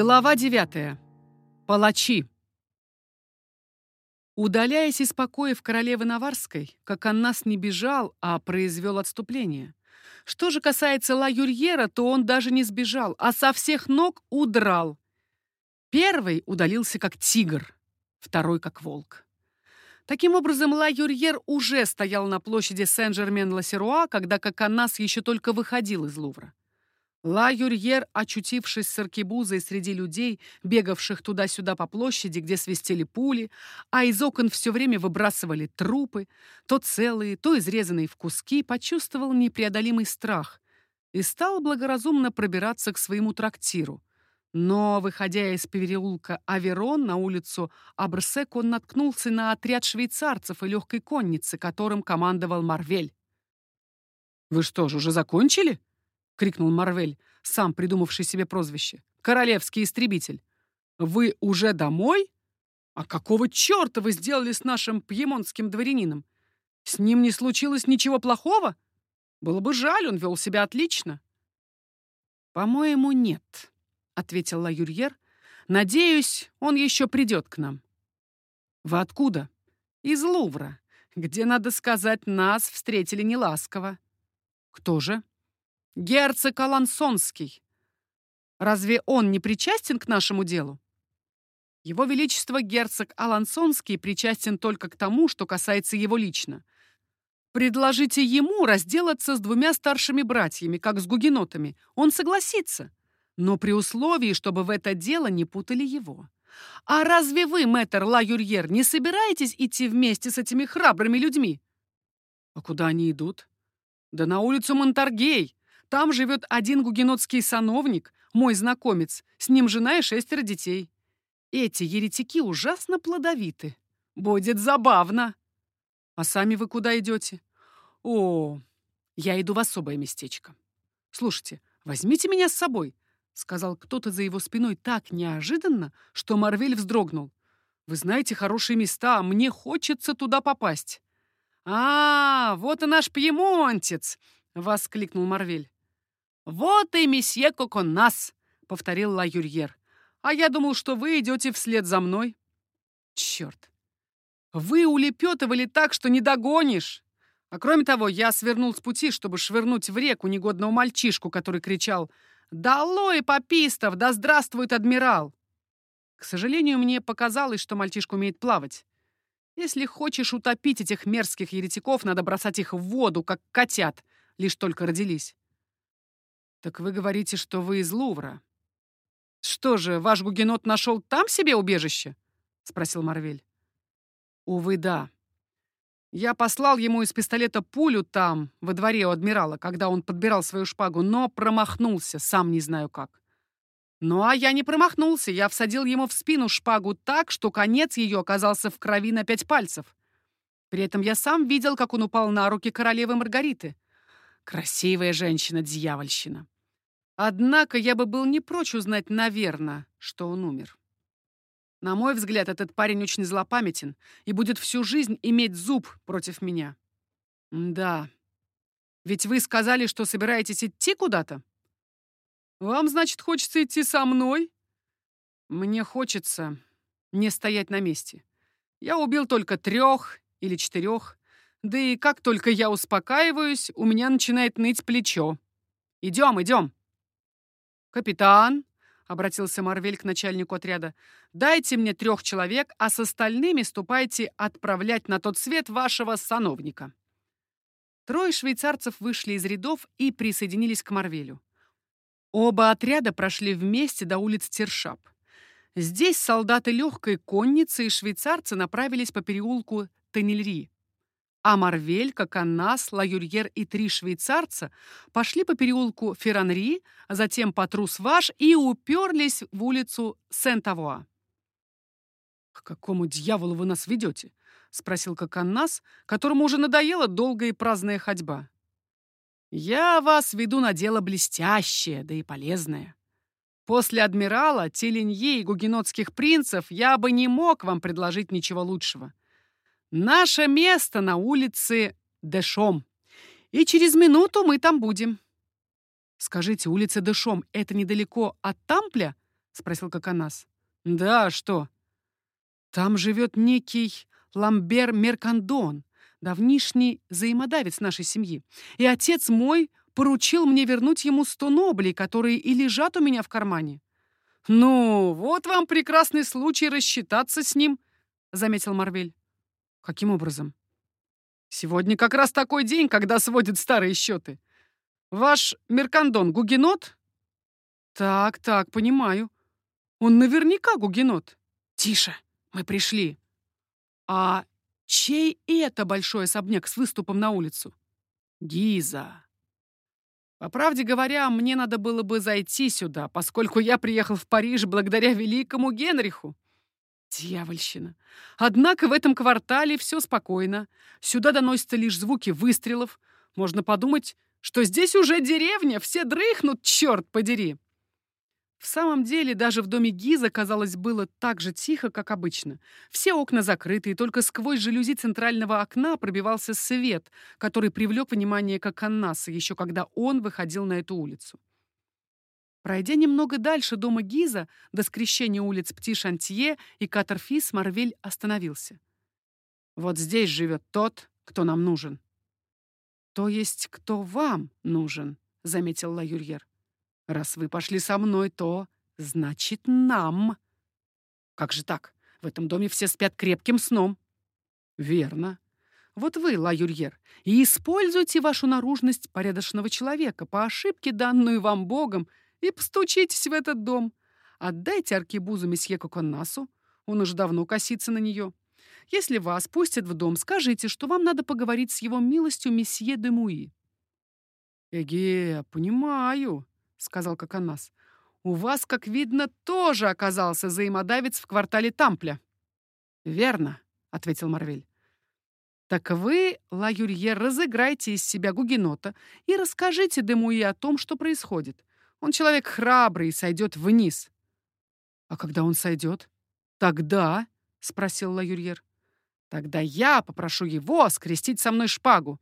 Глава 9. Палачи. Удаляясь из покоев королевы Наварской, как он нас не бежал, а произвел отступление. Что же касается Ла Юрьера, то он даже не сбежал, а со всех ног удрал. Первый удалился как тигр, второй как волк. Таким образом, Ла Юрьер уже стоял на площади Сен-Жермен-Ла-Серуа, когда Коканас еще только выходил из Лувра. Ла Юрьер, очутившись с аркебузой среди людей, бегавших туда-сюда по площади, где свистели пули, а из окон все время выбрасывали трупы, то целые, то изрезанные в куски, почувствовал непреодолимый страх и стал благоразумно пробираться к своему трактиру. Но, выходя из переулка Аверон на улицу Абрсек, он наткнулся на отряд швейцарцев и легкой конницы, которым командовал Марвель. «Вы что ж, уже закончили?» Крикнул Марвель, сам придумавший себе прозвище. Королевский истребитель. Вы уже домой? А какого черта вы сделали с нашим пьемонтским дворянином? С ним не случилось ничего плохого? Было бы жаль, он вел себя отлично. По-моему, нет, ответил Ла Юрьер. Надеюсь, он еще придет к нам. Вы откуда? Из Лувра, где, надо сказать, нас встретили неласково. Кто же? Герцог Алансонский. Разве он не причастен к нашему делу? Его Величество герцог Алансонский причастен только к тому, что касается его лично. Предложите ему разделаться с двумя старшими братьями, как с гугенотами. Он согласится, но при условии, чтобы в это дело не путали его. А разве вы, мэтр Ла Юрьер, не собираетесь идти вместе с этими храбрыми людьми? А куда они идут? Да на улицу Монтаргей. Там живет один гугенотский сановник, мой знакомец, с ним жена и шестеро детей. Эти еретики ужасно плодовиты. Будет забавно. А сами вы куда идете? О, я иду в особое местечко. Слушайте, возьмите меня с собой, сказал кто-то за его спиной так неожиданно, что Марвель вздрогнул. Вы знаете хорошие места, мне хочется туда попасть. А, вот и наш пьемонтец, воскликнул Марвель. «Вот и месье Коконас», — повторил Ла Юрьер. «А я думал, что вы идете вслед за мной». «Черт! Вы улепетывали так, что не догонишь!» А кроме того, я свернул с пути, чтобы швырнуть в реку негодного мальчишку, который кричал «Долой, попистов! Да здравствует адмирал!» К сожалению, мне показалось, что мальчишка умеет плавать. Если хочешь утопить этих мерзких еретиков, надо бросать их в воду, как котят, лишь только родились. «Так вы говорите, что вы из Лувра?» «Что же, ваш гугенот нашел там себе убежище?» — спросил Марвель. «Увы, да. Я послал ему из пистолета пулю там, во дворе у адмирала, когда он подбирал свою шпагу, но промахнулся, сам не знаю как. Ну а я не промахнулся, я всадил ему в спину шпагу так, что конец ее оказался в крови на пять пальцев. При этом я сам видел, как он упал на руки королевы Маргариты. Красивая женщина-дьявольщина. Однако я бы был не прочь узнать, наверное, что он умер. На мой взгляд, этот парень очень злопамятен и будет всю жизнь иметь зуб против меня. Да. Ведь вы сказали, что собираетесь идти куда-то? Вам, значит, хочется идти со мной? Мне хочется не стоять на месте. Я убил только трех или четырех. Да и как только я успокаиваюсь, у меня начинает ныть плечо. Идем, идем. Капитан, обратился Марвель к начальнику отряда, дайте мне трех человек, а с остальными ступайте отправлять на тот свет вашего сановника. Трое швейцарцев вышли из рядов и присоединились к Марвелю. Оба отряда прошли вместе до улиц Тершап. Здесь солдаты легкой конницы и швейцарцы направились по переулку Тенельри, а Марвель, Коканас, Лаюрьер и три швейцарца пошли по переулку Ферранри, затем по Трус-Ваш и уперлись в улицу Сент-Авуа. «К какому дьяволу вы нас ведете?» — спросил Коканас, которому уже надоела долгая и праздная ходьба. «Я вас веду на дело блестящее, да и полезное. После адмирала, Теленье и гугенотских принцев я бы не мог вам предложить ничего лучшего. Наше место на улице Дэшом. И через минуту мы там будем. Скажите, улица Дэшом — это недалеко от Тампля? — спросил Коконас. «Да, что?» «Там живет некий Ламбер Меркандон, давнишний взаимодавец нашей семьи. И отец мой поручил мне вернуть ему сто ноблей, которые и лежат у меня в кармане». «Ну, вот вам прекрасный случай рассчитаться с ним», — заметил Марвель. «Каким образом?» «Сегодня как раз такой день, когда сводят старые счеты. Ваш Меркандон гугенот?» «Так, так, понимаю. Он наверняка гугенот. Тише, мы пришли. А чей это большой особняк с выступом на улицу? Гиза. По правде говоря, мне надо было бы зайти сюда, поскольку я приехал в Париж благодаря великому Генриху. Дьявольщина. Однако в этом квартале все спокойно. Сюда доносятся лишь звуки выстрелов. Можно подумать, что здесь уже деревня, все дрыхнут, черт подери. В самом деле, даже в доме Гиза, казалось, было так же тихо, как обычно. Все окна закрыты, и только сквозь жалюзи центрального окна пробивался свет, который привлек внимание Коканнаса, еще когда он выходил на эту улицу. Пройдя немного дальше дома Гиза, до скрещения улиц Пти-Шантье и Катерфис, Марвель остановился. «Вот здесь живет тот, кто нам нужен». «То есть, кто вам нужен», — заметил Ла Юрьер. Раз вы пошли со мной, то значит нам. Как же так? В этом доме все спят крепким сном. Верно. Вот вы, Ла Юрьер, и используйте вашу наружность порядочного человека по ошибке, данную вам Богом, и постучитесь в этот дом. Отдайте аркебузу месье Коконнасу, он уже давно косится на нее. Если вас пустят в дом, скажите, что вам надо поговорить с его милостью месье де Муи. Эге, понимаю, — сказал Коконас. «У вас, как видно, тоже оказался взаимодавец в квартале Тампля». «Верно», — ответил Марвель. «Так вы, Ла Юрье, разыграйте из себя гугенота и расскажите Демуи о том, что происходит. Он человек храбрый и сойдет вниз». «А когда он сойдет?» «Тогда?» — спросил Ла Юрьер. «Тогда я попрошу его скрестить со мной шпагу».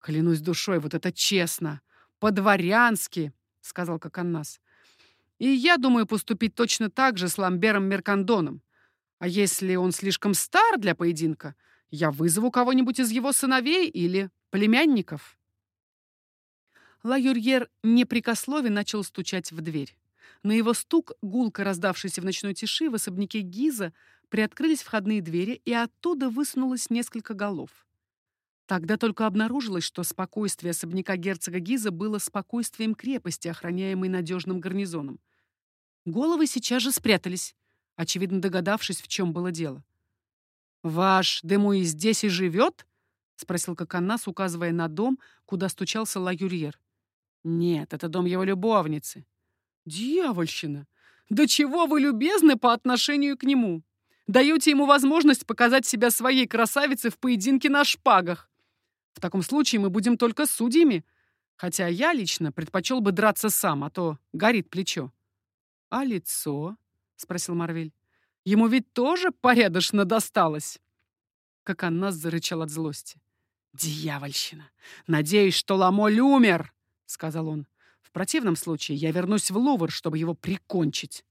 «Клянусь душой, вот это честно, по-дворянски», — сказал Коканнас. «И я думаю поступить точно так же с Ламбером Меркандоном. А если он слишком стар для поединка, я вызову кого-нибудь из его сыновей или племянников». Ла Юрьер непрекословен начал стучать в дверь. На его стук, гулко раздавшийся в ночной тиши, в особняке Гиза приоткрылись входные двери, и оттуда высунулось несколько голов. Тогда только обнаружилось, что спокойствие особняка герцога Гиза было спокойствием крепости, охраняемой надежным гарнизоном. Головы сейчас же спрятались, очевидно догадавшись, в чем было дело. «Ваш Демуи здесь и живет?» — спросил Коканас, указывая на дом, куда стучался Ла Юрьер. «Нет, это дом его любовницы». «Дьявольщина! Да чего вы любезны по отношению к нему? Даете ему возможность показать себя своей красавицей в поединке на шпагах. В таком случае мы будем только судьями. Хотя я лично предпочел бы драться сам, а то горит плечо. «А лицо?» — спросил Марвель. «Ему ведь тоже порядочно досталось?» Как Аннас зарычал от злости. «Дьявольщина! Надеюсь, что Ламоль умер!» — сказал он. «В противном случае я вернусь в Лувр, чтобы его прикончить».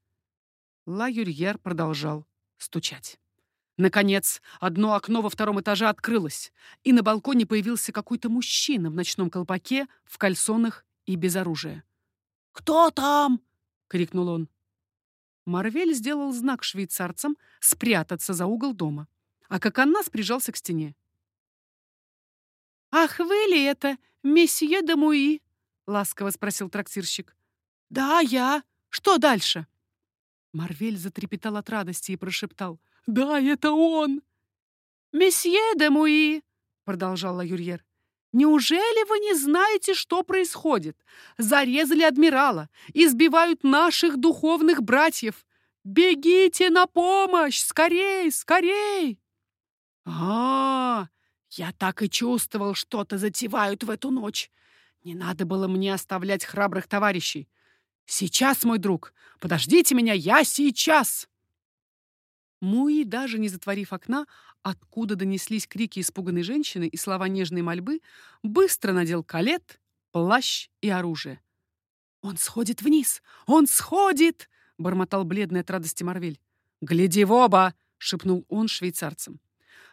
Ла Юрьер продолжал стучать. Наконец, одно окно во втором этаже открылось, и на балконе появился какой-то мужчина в ночном колпаке, в кальсонах и без оружия. «Кто там?» — крикнул он. Марвель сделал знак швейцарцам спрятаться за угол дома, а как Аннас прижался к стене. «Ах, вы ли это, месье де Муи?» — ласково спросил трактирщик. «Да, я. Что дальше?» Марвель затрепетал от радости и прошептал — да, это он!» «Месье де Муи!» — продолжала Юрьер. «Неужели вы не знаете, что происходит? Зарезали адмирала, избивают наших духовных братьев. Бегите на помощь! Скорей, скорей!» «А, -а, -а я так и чувствовал, что-то затевают в эту ночь. Не надо было мне оставлять храбрых товарищей. Сейчас, мой друг, подождите меня, я сейчас!» Муи, даже не затворив окна, откуда донеслись крики испуганной женщины и слова нежной мольбы, быстро надел калет, плащ и оружие. «Он сходит вниз! Он сходит!» — бормотал бледный от радости Марвель. «Гляди в оба!» — шепнул он швейцарцам.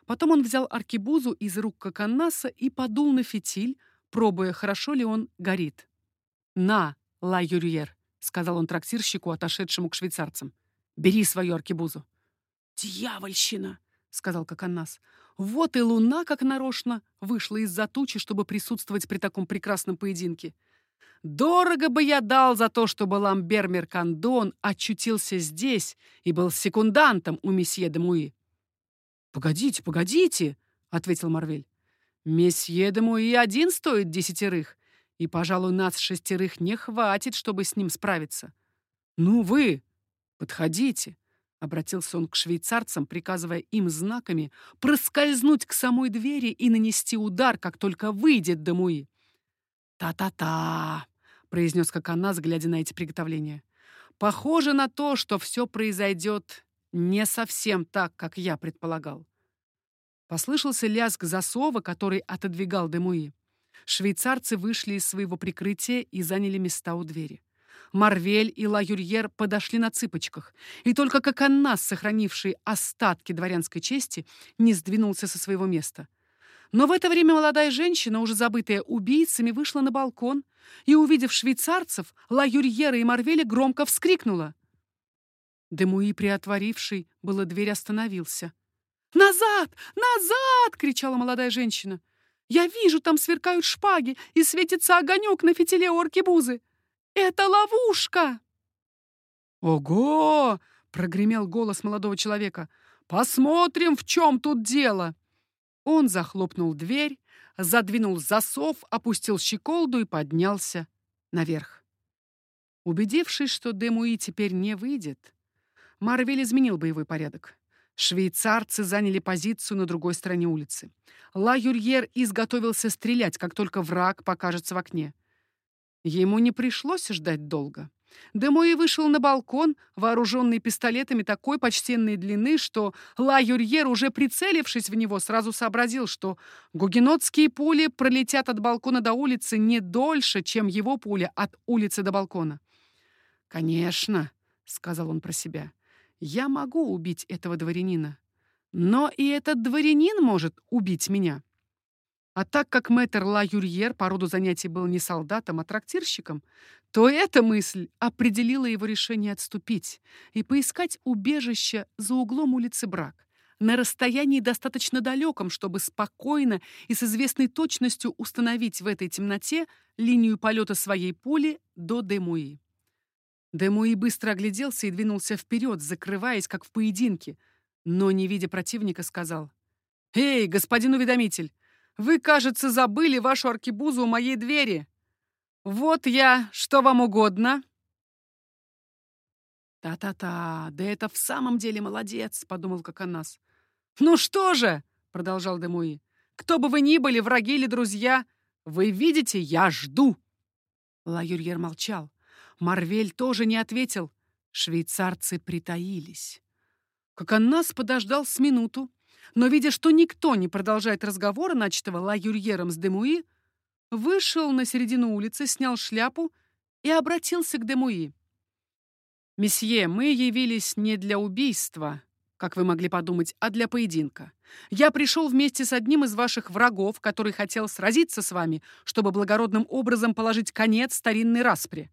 Потом он взял аркебузу из рук Коканнаса и подул на фитиль, пробуя, хорошо ли он горит. «На, ла Юрьер!» — сказал он трактирщику, отошедшему к швейцарцам. «Бери свою аркебузу». «Дьявольщина!» — сказал Коканнас. «Вот и луна, как нарочно, вышла из-за тучи, чтобы присутствовать при таком прекрасном поединке. Дорого бы я дал за то, чтобы Ламбер Меркандон очутился здесь и был секундантом у месье де Муи». «Погодите, погодите!» — ответил Марвель. «Месье де Муи один стоит десятерых, и, пожалуй, нас шестерых не хватит, чтобы с ним справиться. Ну вы, подходите!» Обратился он к швейцарцам, приказывая им знаками проскользнуть к самой двери и нанести удар, как только выйдет Демуи. «Та-та-та!» — произнес Коконас, глядя на эти приготовления. «Похоже на то, что все произойдет не совсем так, как я предполагал». Послышался лязг засова, который отодвигал Демуи. Швейцарцы вышли из своего прикрытия и заняли места у двери. Марвель и Ла Юрьер подошли на цыпочках, и только как Аннас, сохранивший остатки дворянской чести, не сдвинулся со своего места. Но в это время молодая женщина, уже забытая убийцами, вышла на балкон и, увидев швейцарцев, Ла Юрьера и Марвеля громко вскрикнула. Демуи, приотворивший, было дверь, остановился. «Назад! Назад!» — кричала молодая женщина. «Я вижу, там сверкают шпаги, и светится огонек на фитиле оркибузы. Это ловушка!» «Ого!» — прогремел голос молодого человека. «Посмотрим, в чем тут дело!» Он захлопнул дверь, задвинул засов, опустил щеколду и поднялся наверх. Убедившись, что Демуи теперь не выйдет, Марвель изменил боевой порядок. Швейцарцы заняли позицию на другой стороне улицы. Ла Юрьер изготовился стрелять, как только враг покажется в окне. Ему не пришлось ждать долго. Демуи вышел на балкон, вооруженный пистолетами такой почтенной длины, что Ла Юрьер, уже прицелившись в него, сразу сообразил, что гугенотские пули пролетят от балкона до улицы не дольше, чем его пуля от улицы до балкона. «Конечно», — сказал он про себя, — «я могу убить этого дворянина, но и этот дворянин может убить меня». А так как мэтр Ла Юрьер по роду занятий был не солдатом, а трактирщиком, то эта мысль определила его решение отступить и поискать убежище за углом улицы Брак, на расстоянии достаточно далеком, чтобы спокойно и с известной точностью установить в этой темноте линию полета своей пули до Демуи. Демуи быстро огляделся и двинулся вперед, закрываясь, как в поединке, но, не видя противника, сказал «Эй, господин уведомитель, вы, кажется, забыли вашу аркебузу у моей двери. Вот я, что вам угодно?» «Та-та-та, да это в самом деле молодец», — подумал Коконас. «Ну что же», — продолжал Демуи, — «кто бы вы ни были, враги или друзья, вы видите, я жду». Ла Юрьер молчал. Марвель тоже не ответил. Швейцарцы притаились. Коконас подождал с минуту, но, видя, что никто не продолжает разговора, начатого Ла Юрьером с Демуи, вышел на середину улицы, снял шляпу и обратился к Демуи. «Месье, мы явились не для убийства, как вы могли подумать, а для поединка. Я пришел вместе с одним из ваших врагов, который хотел сразиться с вами, чтобы благородным образом положить конец старинной распре.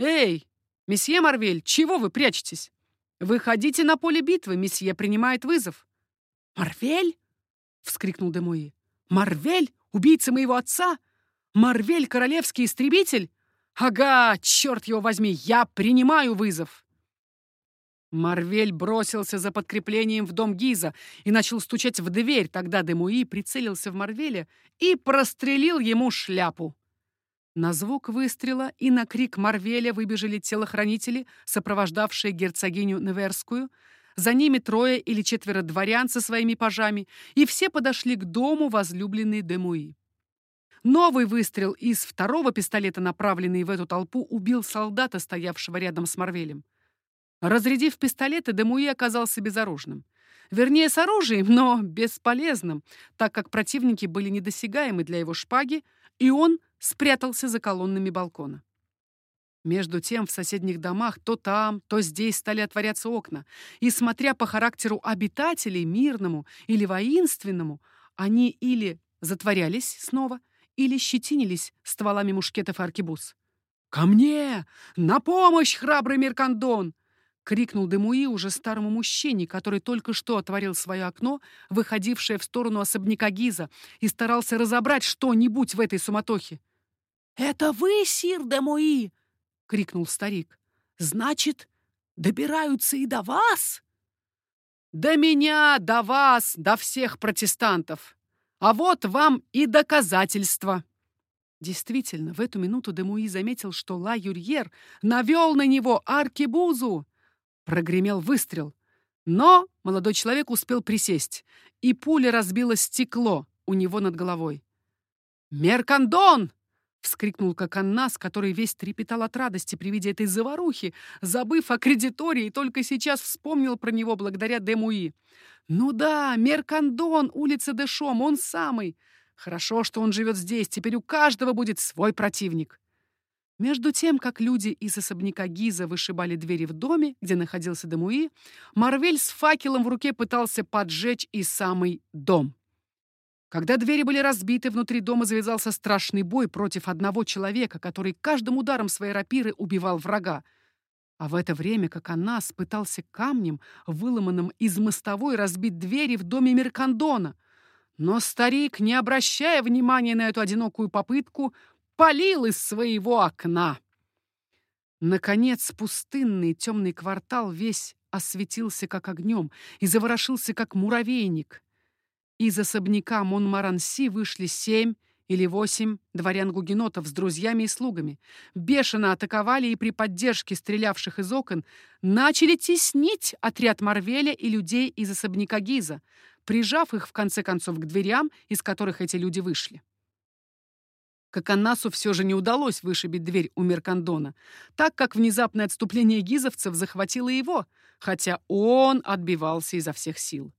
Эй, месье Марвель, чего вы прячетесь? Выходите на поле битвы, месье принимает вызов. «Марвель?» — вскрикнул Демуи. «Марвель? Убийца моего отца? Марвель, королевский истребитель? Ага, черт его возьми, я принимаю вызов!» Марвель бросился за подкреплением в дом Гиза и начал стучать в дверь. Тогда Демуи прицелился в Марвеля и прострелил ему шляпу. На звук выстрела и на крик Марвеля выбежали телохранители, сопровождавшие герцогиню Неверскую, за ними трое или четверо дворян со своими пажами, и все подошли к дому возлюбленной Демуи. Новый выстрел из второго пистолета, направленный в эту толпу, убил солдата, стоявшего рядом с Марвелем. Разрядив пистолеты, Демуи оказался безоружным. Вернее, с оружием, но бесполезным, так как противники были недосягаемы для его шпаги, и он спрятался за колоннами балкона. Между тем в соседних домах то там, то здесь стали отворяться окна, и, смотря по характеру обитателей, мирному или воинственному, они или затворялись снова, или щетинились стволами мушкетов и аркебуз. «Ко мне! На помощь, храбрый Меркандон!» — крикнул Демуи уже старому мужчине, который только что отворил свое окно, выходившее в сторону особняка Гиза, и старался разобрать что-нибудь в этой суматохе. «Это вы, сир Демуи?» крикнул старик. Значит, добираются и до вас? До меня, до вас, до всех протестантов. А вот вам и доказательства. Действительно, в эту минуту Демуи заметил, что Ла Юрьер навел на него аркебузу. Прогремел выстрел. Но молодой человек успел присесть, и пуля разбила стекло у него над головой. «Меркандон!» Вскрикнул как который весь трепетал от радости при виде этой заварухи, забыв о кредиторе и только сейчас вспомнил про него благодаря Демуи. «Ну да, Меркандон, улица Дэшом, он самый. Хорошо, что он живет здесь, теперь у каждого будет свой противник». Между тем, как люди из особняка Гиза вышибали двери в доме, где находился Демуи, Марвель с факелом в руке пытался поджечь и самый дом. Когда двери были разбиты, внутри дома завязался страшный бой против одного человека, который каждым ударом своей рапиры убивал врага. А в это время, как Анас пытался камнем, выломанным из мостовой, разбить двери в доме Меркандона. Но старик, не обращая внимания на эту одинокую попытку, палил из своего окна. Наконец, пустынный темный квартал весь осветился как огнем и заворошился как муравейник. Из особняка Монмаранси вышли семь или восемь дворян-гугенотов с друзьями и слугами. Бешено атаковали и при поддержке стрелявших из окон начали теснить отряд Марвеля и людей из особняка Гиза, прижав их, в конце концов, к дверям, из которых эти люди вышли. Коканасу все же не удалось вышибить дверь у Меркандона, так как внезапное отступление гизовцев захватило его, хотя он отбивался изо всех сил.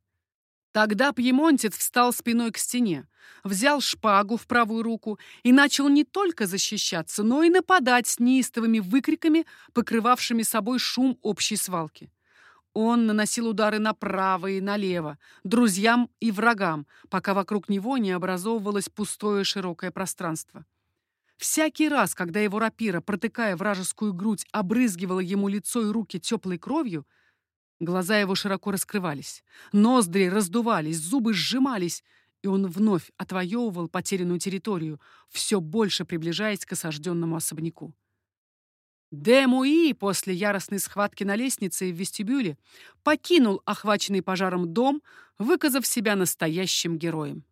Тогда пьемонтец встал спиной к стене, взял шпагу в правую руку и начал не только защищаться, но и нападать с неистовыми выкриками, покрывавшими собой шум общей свалки. Он наносил удары направо и налево, друзьям и врагам, пока вокруг него не образовывалось пустое широкое пространство. Всякий раз, когда его рапира, протыкая вражескую грудь, обрызгивала ему лицо и руки теплой кровью, Глаза его широко раскрывались, ноздри раздувались, зубы сжимались, и он вновь отвоевывал потерянную территорию, все больше приближаясь к осажденному особняку. Демуи после яростной схватки на лестнице и в вестибюле покинул охваченный пожаром дом, выказав себя настоящим героем.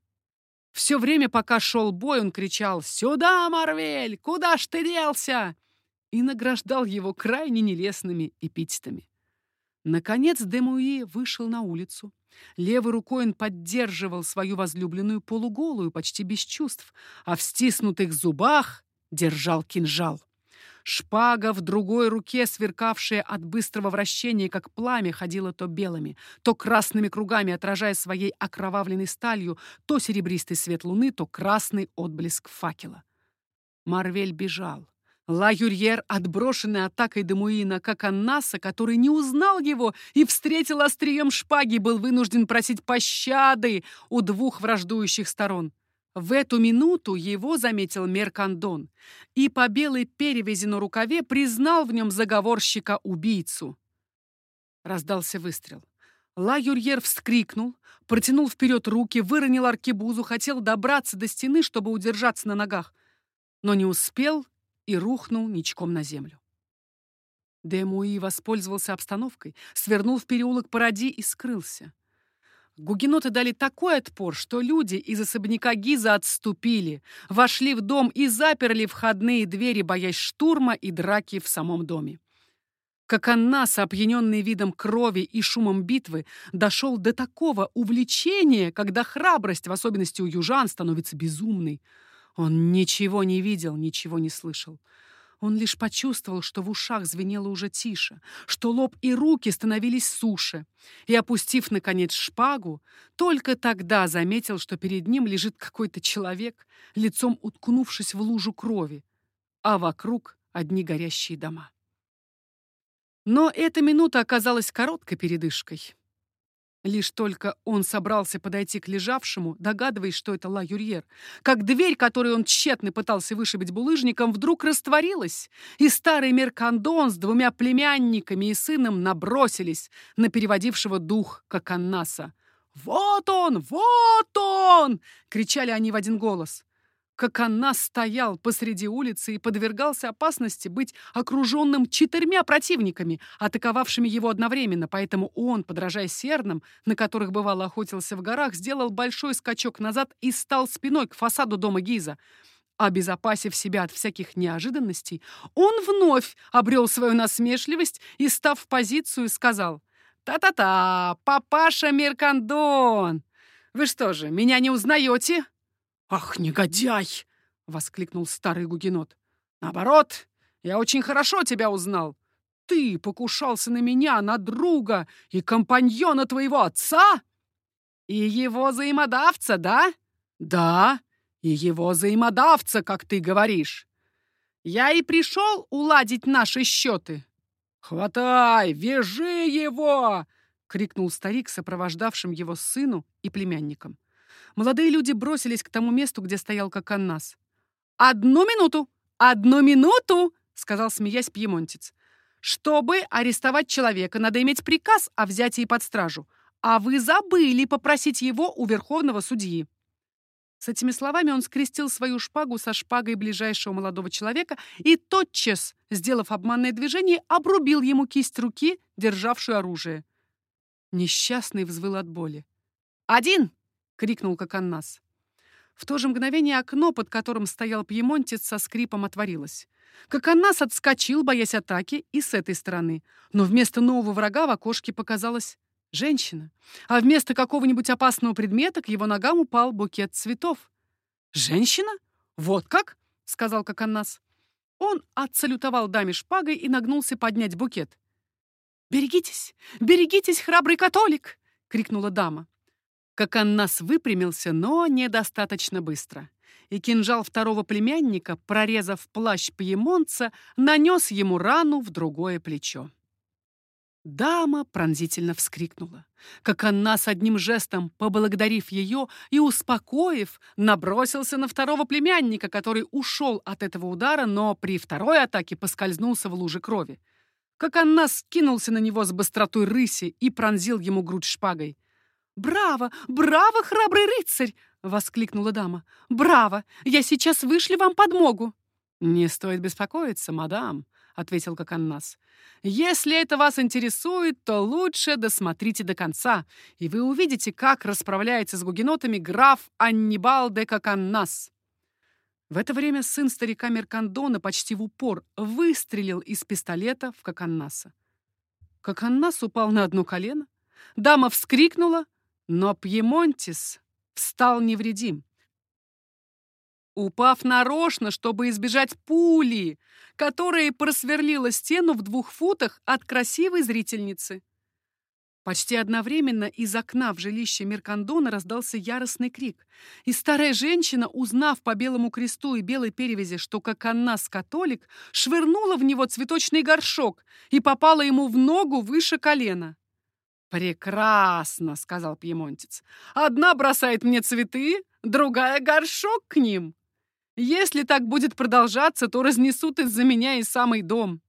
Все время, пока шел бой, он кричал «Сюда, Марвель! Куда ж ты делся?» и награждал его крайне нелестными эпитетами. Наконец Демуи вышел на улицу. Левой рукой он поддерживал свою возлюбленную полуголую, почти без чувств, а в стиснутых зубах держал кинжал. Шпага в другой руке, сверкавшая от быстрого вращения, как пламя, ходила то белыми, то красными кругами, отражая своей окровавленной сталью то серебристый свет луны, то красный отблеск факела. Марвель бежал. Ла Юрьер, отброшенный атакой Демуина как Аннаса, который не узнал его и встретил острием шпаги, был вынужден просить пощады у двух враждующих сторон. В эту минуту его заметил Меркандон и по белой перевязи на рукаве признал в нем заговорщика-убийцу. Раздался выстрел. Ла Юрьер вскрикнул, протянул вперед руки, выронил аркебузу, хотел добраться до стены, чтобы удержаться на ногах, но не успел и рухнул ничком на землю. Демуи воспользовался обстановкой, свернул в переулок Паради и скрылся. Гугеноты дали такой отпор, что люди из особняка Гиза отступили, вошли в дом и заперли входные двери, боясь штурма и драки в самом доме. Как Аннас, опьяненный видом крови и шумом битвы, дошел до такого увлечения, когда храбрость, в особенности у южан, становится безумной — он ничего не видел, ничего не слышал. Он лишь почувствовал, что в ушах звенело уже тише, что лоб и руки становились суше, и, опустив, наконец, шпагу, только тогда заметил, что перед ним лежит какой-то человек, лицом уткнувшись в лужу крови, а вокруг одни горящие дома. Но эта минута оказалась короткой передышкой. Лишь только он собрался подойти к лежавшему, догадываясь, что это Ла Юрьер, как дверь, которую он тщетно пытался вышибить булыжником, вдруг растворилась, и старый Меркандон с двумя племянниками и сыном набросились на переводившего дух Коканнаса. «Вот он! Вот он!» — кричали они в один голос как она стоял посреди улицы и подвергался опасности быть окруженным четырьмя противниками, атаковавшими его одновременно, поэтому он, подражая сернам, на которых бывало охотился в горах, сделал большой скачок назад и стал спиной к фасаду дома Гиза. Обезопасив себя от всяких неожиданностей, он вновь обрел свою насмешливость и, став в позицию, сказал «Та-та-та, папаша Меркандон! Вы что же, меня не узнаете?» «Ах, негодяй!» — воскликнул старый гугенот. «Наоборот, я очень хорошо тебя узнал. Ты покушался на меня, на друга и компаньона твоего отца?» «И его взаимодавца, да?» «Да, и его взаимодавца, как ты говоришь. Я и пришел уладить наши счеты». «Хватай, вяжи его!» — крикнул старик, сопровождавшим его сыну и племянникам. Молодые люди бросились к тому месту, где стоял Коканнас. «Одну минуту! Одну минуту!» — сказал, смеясь, пьемонтец. «Чтобы арестовать человека, надо иметь приказ о взятии под стражу, а вы забыли попросить его у верховного судьи». С этими словами он скрестил свою шпагу со шпагой ближайшего молодого человека и тотчас, сделав обманное движение, обрубил ему кисть руки, державшую оружие. Несчастный взвыл от боли. «Один!» Крикнул Коканнас. В то же мгновение окно, под которым стоял пьемонтец, со скрипом отворилось. Коканнас отскочил, боясь атаки, и с этой стороны. Но вместо нового врага в окошке показалась женщина. А вместо какого-нибудь опасного предмета к его ногам упал букет цветов. «Женщина? Вот как?» — сказал Коканнас. Он отсалютовал даме шпагой и нагнулся поднять букет. «Берегитесь! Берегитесь, храбрый католик!» — крикнула дама как Аннас выпрямился, но недостаточно быстро. И кинжал второго племянника, прорезав плащ пьемонца, нанес ему рану в другое плечо. Дама пронзительно вскрикнула. Как Аннас одним жестом, поблагодарив ее и успокоив, набросился на второго племянника, который ушел от этого удара, но при второй атаке поскользнулся в луже крови. Как Аннас кинулся на него с быстротой рыси и пронзил ему грудь шпагой. «Браво! Браво, храбрый рыцарь!» — воскликнула дама. «Браво! Я сейчас вышлю вам подмогу!» «Не стоит беспокоиться, мадам», — ответил Коканнас. «Если это вас интересует, то лучше досмотрите до конца, и вы увидите, как расправляется с гугенотами граф Аннибал де Коканнас». В это время сын старика Меркандона почти в упор выстрелил из пистолета в Коканнаса. Коканнас упал на одно колено. Дама вскрикнула, но Пьемонтис встал невредим. Упав нарочно, чтобы избежать пули, которая просверлила стену в двух футах от красивой зрительницы. Почти одновременно из окна в жилище Меркандона раздался яростный крик, и старая женщина, узнав по белому кресту и белой перевязи, что как Аннас католик, швырнула в него цветочный горшок и попала ему в ногу выше колена. «Прекрасно», — сказал пьемонтец. «Одна бросает мне цветы, другая — горшок к ним. Если так будет продолжаться, то разнесут из-за меня и самый дом».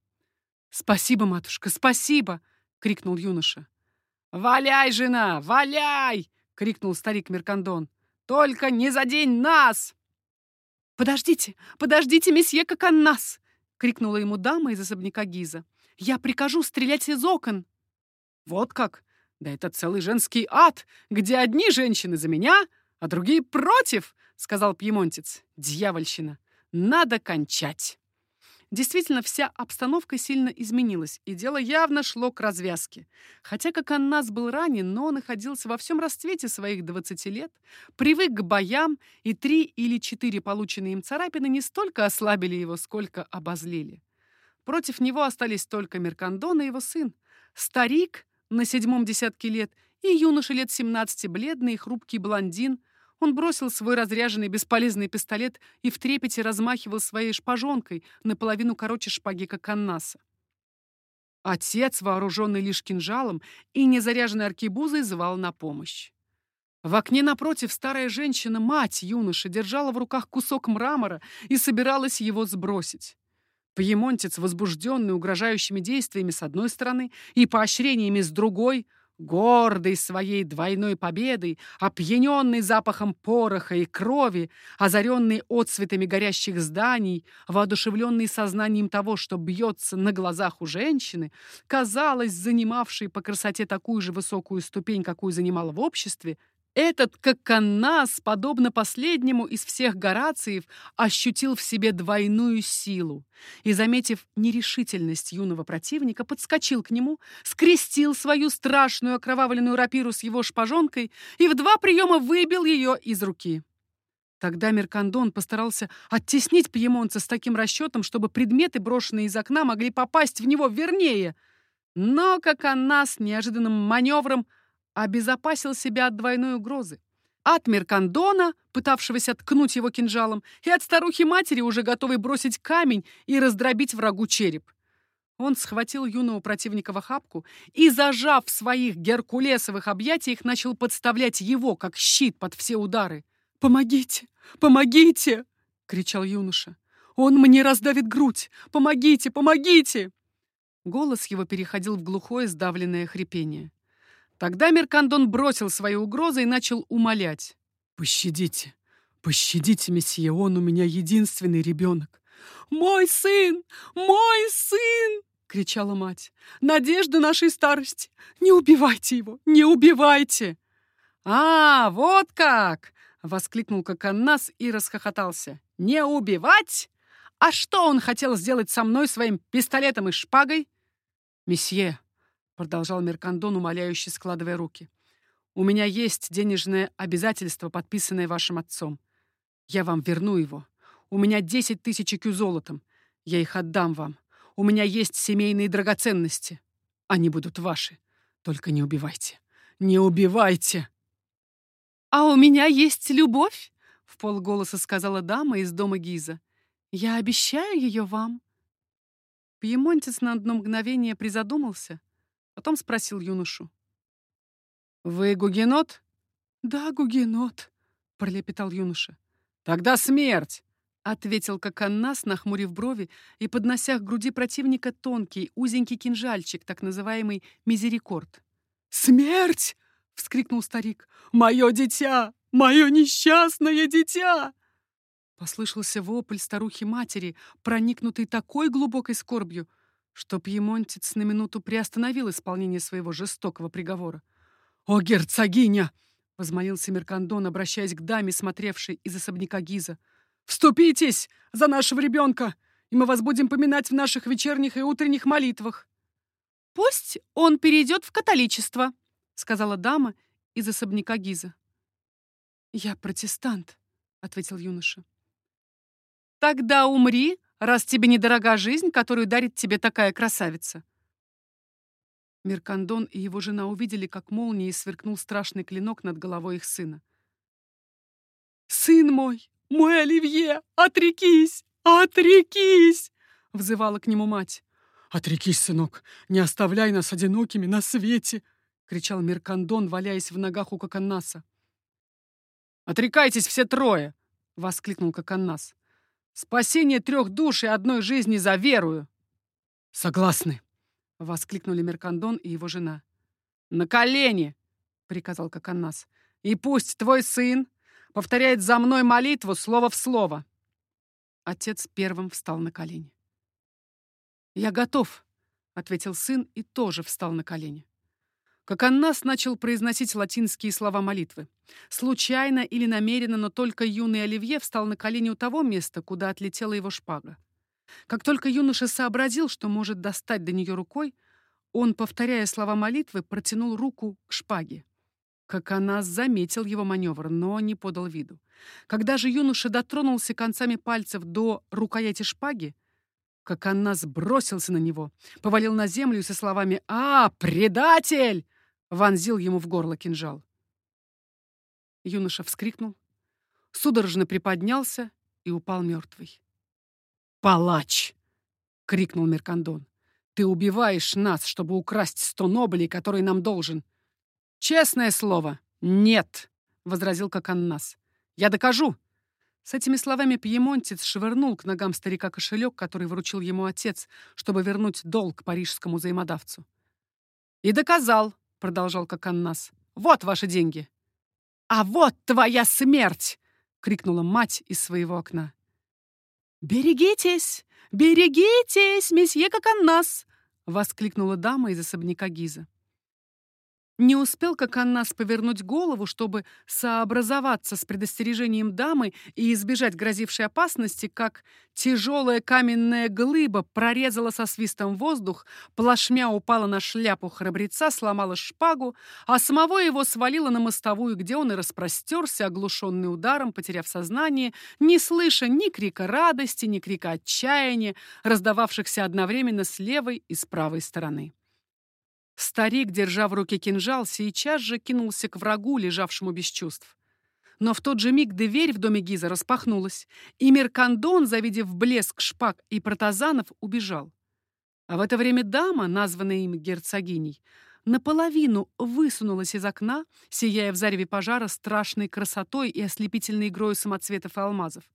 «Спасибо, матушка, спасибо!» — крикнул юноша. «Валяй, жена, валяй!» — крикнул старик Меркандон. «Только не задень нас!» «Подождите, подождите, месье Коканнас!» — крикнула ему дама из особняка Гиза. «Я прикажу стрелять из окон!» «Вот как!» Да это целый женский ад, где одни женщины за меня, а другие против, сказал пьемонтец. Дьявольщина. Надо кончать. Действительно, вся обстановка сильно изменилась, и дело явно шло к развязке. Хотя, как Аннас был ранен, но находился во всем расцвете своих 20 лет, привык к боям, и три или четыре полученные им царапины не столько ослабили его, сколько обозлили. Против него остались только Меркандон и его сын. Старик, на седьмом десятке лет, и юноша лет 17, бледный и хрупкий блондин, Он бросил свой разряженный бесполезный пистолет и в трепете размахивал своей шпажонкой, наполовину короче шпаги Коканнаса. Отец, вооруженный лишь кинжалом и незаряженной аркебузой, звал на помощь. В окне напротив старая женщина, мать юноши, держала в руках кусок мрамора и собиралась его сбросить. Пьемонтец, возбужденный угрожающими действиями с одной стороны и поощрениями с другой — Гордый своей двойной победой, опьяненный запахом пороха и крови, озаренный отцветами горящих зданий, воодушевленный сознанием того, что бьется на глазах у женщины, казалось, занимавшей по красоте такую же высокую ступень, какую занимал в обществе, этот Коканас, подобно последнему из всех Горациев, ощутил в себе двойную силу и, заметив нерешительность юного противника, подскочил к нему, скрестил свою страшную окровавленную рапиру с его шпажонкой и в два приема выбил ее из руки. Тогда Меркандон постарался оттеснить пьемонца с таким расчетом, чтобы предметы, брошенные из окна, могли попасть в него вернее. Но Коканас неожиданным маневром обезопасил себя от двойной угрозы. От Меркандона, пытавшегося ткнуть его кинжалом, и от старухи-матери, уже готовой бросить камень и раздробить врагу череп. Он схватил юного противника в охапку и, зажав в своих геркулесовых объятиях, начал подставлять его, как щит под все удары. «Помогите! Помогите!» — кричал юноша. «Он мне раздавит грудь! Помогите! Помогите!» Голос его переходил в глухое сдавленное хрипение. Тогда Меркандон бросил свои угрозы и начал умолять. «Пощадите, пощадите, месье, он у меня единственный ребенок». «Мой сын! Мой сын!» — кричала мать. «Надежда нашей старости! Не убивайте его! Не убивайте!» «А, вот как!» — воскликнул Коканнас и расхохотался. «Не убивать? А что он хотел сделать со мной своим пистолетом и шпагой?» «Месье, продолжал Меркандон, умоляюще складывая руки. «У меня есть денежное обязательство, подписанное вашим отцом. Я вам верну его. У меня десять тысяч кю золотом. Я их отдам вам. У меня есть семейные драгоценности. Они будут ваши. Только не убивайте. Не убивайте!» «А у меня есть любовь!» — в полголоса сказала дама из дома Гиза. «Я обещаю ее вам». Пьемонтец на одно мгновение призадумался — Потом спросил юношу. «Вы гугенот?» «Да, гугенот», — пролепетал юноша. «Тогда смерть!» — ответил Коканнас, нахмурив брови и поднося к груди противника тонкий, узенький кинжальчик, так называемый мизерикорд. «Смерть!» — вскрикнул старик. «Мое дитя! Мое несчастное дитя!» Послышался вопль старухи-матери, проникнутый такой глубокой скорбью, что пьемонтец на минуту приостановил исполнение своего жестокого приговора. «О, герцогиня!» — возмолился Меркандон, обращаясь к даме, смотревшей из особняка Гиза. «Вступитесь за нашего ребенка, и мы вас будем поминать в наших вечерних и утренних молитвах». «Пусть он перейдет в католичество», — сказала дама из особняка Гиза. «Я протестант», — ответил юноша. «Тогда умри раз тебе недорога жизнь, которую дарит тебе такая красавица. Меркандон и его жена увидели, как молнией сверкнул страшный клинок над головой их сына. «Сын мой, мой Оливье, отрекись, отрекись!» — взывала к нему мать. «Отрекись, сынок, не оставляй нас одинокими на свете!» — кричал Меркандон, валяясь в ногах у Коканнаса. «Отрекайтесь все трое!» — воскликнул Коканнас. Спасение трех душ и одной жизни за верую!» «Согласны!» — воскликнули Меркандон и его жена. «На колени!» — приказал Коканнас. «И пусть твой сын повторяет за мной молитву слово в слово!» Отец первым встал на колени. «Я готов!» — ответил сын и тоже встал на колени как Аннас начал произносить латинские слова молитвы. Случайно или намеренно, но только юный Оливье встал на колени у того места, куда отлетела его шпага. Как только юноша сообразил, что может достать до нее рукой, он, повторяя слова молитвы, протянул руку к шпаге. Как Анас заметил его маневр, но не подал виду. Когда же юноша дотронулся концами пальцев до рукояти шпаги, как Аннас бросился на него, повалил на землю со словами «А, предатель!» вонзил ему в горло кинжал. Юноша вскрикнул, судорожно приподнялся и упал мертвый. «Палач!» — крикнул Меркандон. «Ты убиваешь нас, чтобы украсть сто ноблей, которые нам должен!» «Честное слово, нет!» — возразил Коканнас. «Я докажу!» С этими словами пьемонтец швырнул к ногам старика кошелек, который вручил ему отец, чтобы вернуть долг парижскому взаимодавцу. «И доказал», — продолжал Коканнас. «Вот ваши деньги». «А вот твоя смерть!» — крикнула мать из своего окна. «Берегитесь! Берегитесь, месье Коканнас!» — воскликнула дама из особняка Гиза. Не успел как Аннас повернуть голову, чтобы сообразоваться с предостережением дамы и избежать грозившей опасности, как тяжелая каменная глыба прорезала со свистом воздух, плашмя упала на шляпу храбреца, сломала шпагу, а самого его свалило на мостовую, где он и распростерся, оглушенный ударом, потеряв сознание, не слыша ни крика радости, ни крика отчаяния, раздававшихся одновременно с левой и с правой стороны. Старик, держа в руке кинжал, сейчас же кинулся к врагу, лежавшему без чувств. Но в тот же миг дверь в доме Гиза распахнулась, и Меркандон, завидев блеск шпаг и протазанов, убежал. А в это время дама, названная им герцогиней, наполовину высунулась из окна, сияя в зареве пожара страшной красотой и ослепительной игрой самоцветов и алмазов.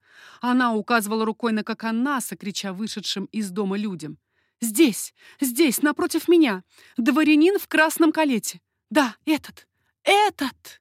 Она указывала рукой на Коканаса, крича вышедшим из дома людям. Здесь, здесь, напротив меня. Дворянин в красном калете. Да, этот, этот!»